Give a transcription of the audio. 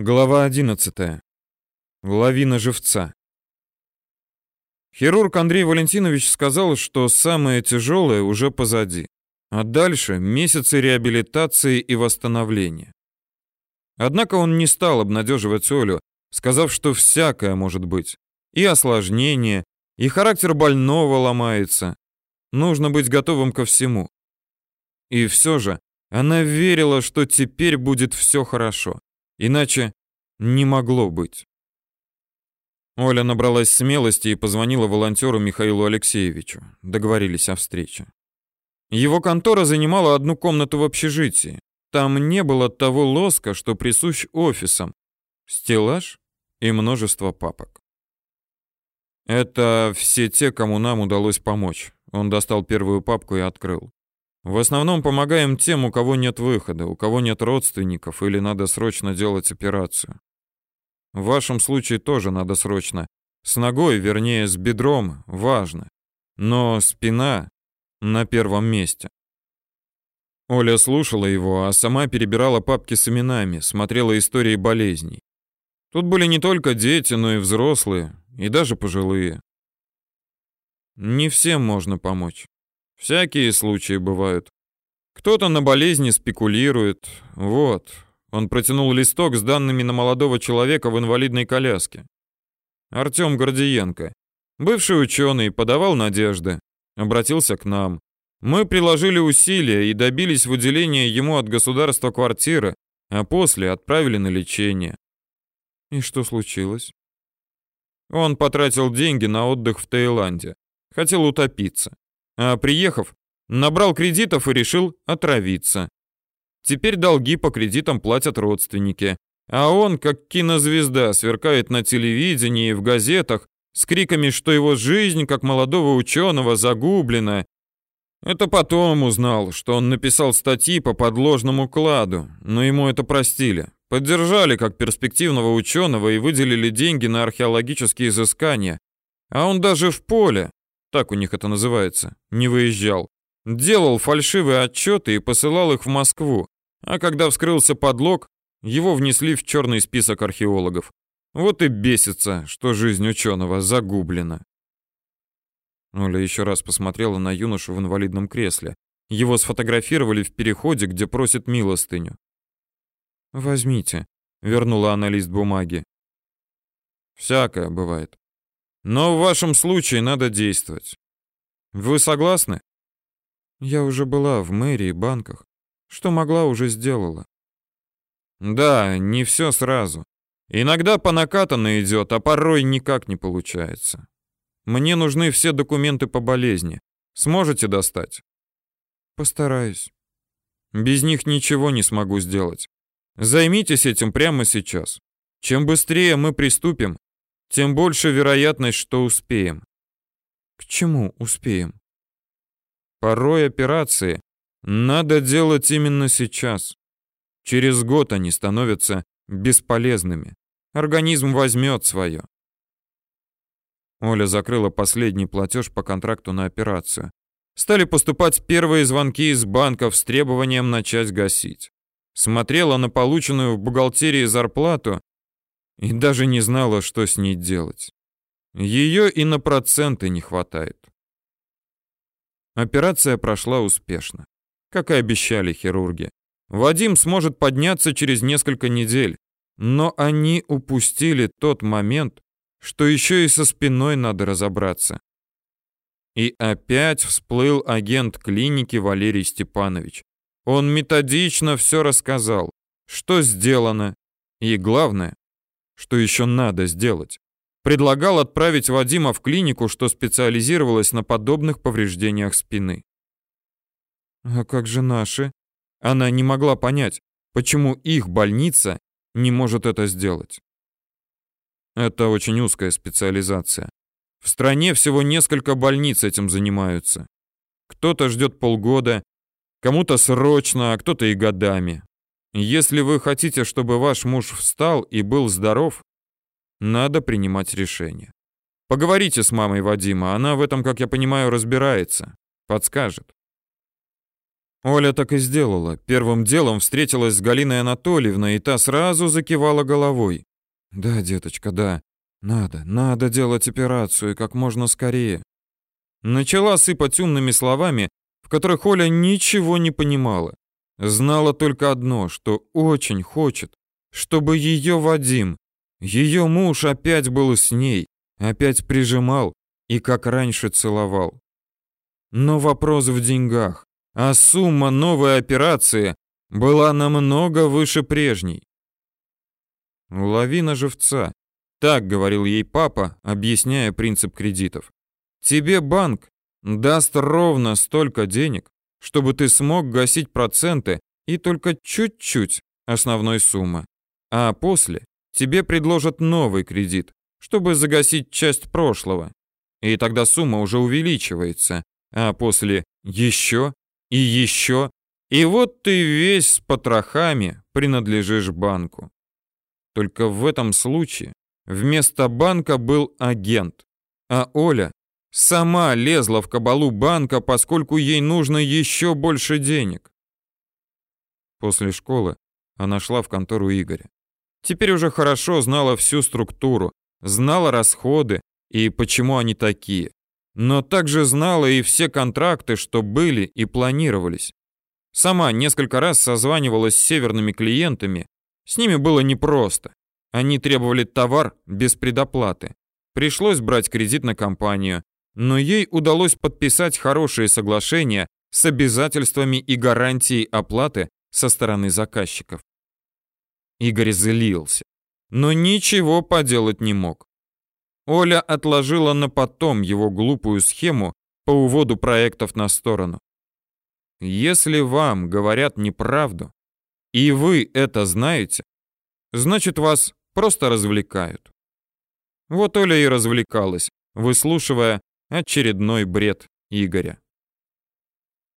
Глава 11. Лавина живца. Хирург Андрей Валентинович сказал, что самое тяжелое уже позади, а дальше месяцы реабилитации и восстановления. Однако он не стал обнадеживать Олю, сказав, что всякое может быть. И осложнение, и характер больного ломается. Нужно быть готовым ко всему. И все же она верила, что теперь будет все хорошо. Иначе не могло быть. Оля набралась смелости и позвонила волонтеру Михаилу Алексеевичу. Договорились о встрече. Его контора занимала одну комнату в общежитии. Там не было того лоска, что присущ офисам. Стеллаж и множество папок. Это все те, кому нам удалось помочь. Он достал первую папку и открыл. В основном помогаем тем, у кого нет выхода, у кого нет родственников или надо срочно делать операцию. В вашем случае тоже надо срочно. С ногой, вернее, с бедром, важно. Но спина на первом месте. Оля слушала его, а сама перебирала папки с именами, смотрела истории болезней. Тут были не только дети, но и взрослые, и даже пожилые. Не всем можно помочь. Всякие случаи бывают. Кто-то на болезни спекулирует. Вот. Он протянул листок с данными на молодого человека в инвалидной коляске. Артем Гордиенко. Бывший ученый, подавал надежды. Обратился к нам. Мы приложили усилия и добились выделения ему от государства квартиры, а после отправили на лечение. И что случилось? Он потратил деньги на отдых в Таиланде. Хотел утопиться а приехав, набрал кредитов и решил отравиться. Теперь долги по кредитам платят родственники, а он, как кинозвезда, сверкает на телевидении и в газетах с криками, что его жизнь, как молодого ученого, загублена. Это потом узнал, что он написал статьи по подложному кладу, но ему это простили. Поддержали как перспективного ученого и выделили деньги на археологические изыскания. А он даже в поле, так у них это называется, не выезжал. Делал фальшивые отчеты и посылал их в Москву, а когда вскрылся подлог, его внесли в черный список археологов. Вот и бесится, что жизнь ученого загублена. Оля еще раз посмотрела на юношу в инвалидном кресле. Его сфотографировали в переходе, где просят милостыню. «Возьмите», — вернула она лист бумаги. «Всякое бывает. Но в вашем случае надо действовать. Вы согласны? Я уже была в мэрии, банках. Что могла, уже сделала. Да, не все сразу. Иногда по накатанной идет, а порой никак не получается. Мне нужны все документы по болезни. Сможете достать? Постараюсь. Без них ничего не смогу сделать. Займитесь этим прямо сейчас. Чем быстрее мы приступим, тем больше вероятность, что успеем. К чему успеем? Порой операции надо делать именно сейчас. Через год они становятся бесполезными. Организм возьмет свое. Оля закрыла последний платеж по контракту на операцию. Стали поступать первые звонки из банков с требованием начать гасить. Смотрела на полученную в бухгалтерии зарплату и даже не знала, что с ней делать. Ее и на проценты не хватает. Операция прошла успешно, как и обещали хирурги. Вадим сможет подняться через несколько недель, но они упустили тот момент, что еще и со спиной надо разобраться. И опять всплыл агент клиники Валерий Степанович. Он методично все рассказал, что сделано, и главное, что еще надо сделать. Предлагал отправить Вадима в клинику, что специализировалась на подобных повреждениях спины. А как же наши? Она не могла понять, почему их больница не может это сделать. Это очень узкая специализация. В стране всего несколько больниц этим занимаются. Кто-то ждет полгода, кому-то срочно, а кто-то и годами. Если вы хотите, чтобы ваш муж встал и был здоров, надо принимать решение. Поговорите с мамой Вадима, она в этом, как я понимаю, разбирается, подскажет. Оля так и сделала. Первым делом встретилась с Галиной Анатольевной, и та сразу закивала головой. «Да, деточка, да. Надо, надо делать операцию как можно скорее». Начала сыпать умными словами, в которых Оля ничего не понимала. Знала только одно, что очень хочет, чтобы ее Вадим, ее муж опять был с ней, опять прижимал и как раньше целовал. Но вопрос в деньгах а сумма новой операции была намного выше прежней. Лавина живца. Так говорил ей папа, объясняя принцип кредитов. Тебе банк даст ровно столько денег, чтобы ты смог гасить проценты и только чуть-чуть основной суммы. А после тебе предложат новый кредит, чтобы загасить часть прошлого. И тогда сумма уже увеличивается, а после еще и еще, и вот ты весь с потрохами принадлежишь банку. Только в этом случае вместо банка был агент, а Оля сама лезла в кабалу банка, поскольку ей нужно еще больше денег. После школы она шла в контору Игоря. Теперь уже хорошо знала всю структуру, знала расходы и почему они такие но также знала и все контракты, что были и планировались. Сама несколько раз созванивалась с северными клиентами. С ними было непросто. Они требовали товар без предоплаты. Пришлось брать кредит на компанию, но ей удалось подписать хорошие соглашения с обязательствами и гарантией оплаты со стороны заказчиков. Игорь злился, но ничего поделать не мог. Оля отложила на потом его глупую схему по уводу проектов на сторону. Если вам говорят неправду, и вы это знаете, значит вас просто развлекают. Вот Оля и развлекалась, выслушивая очередной бред Игоря.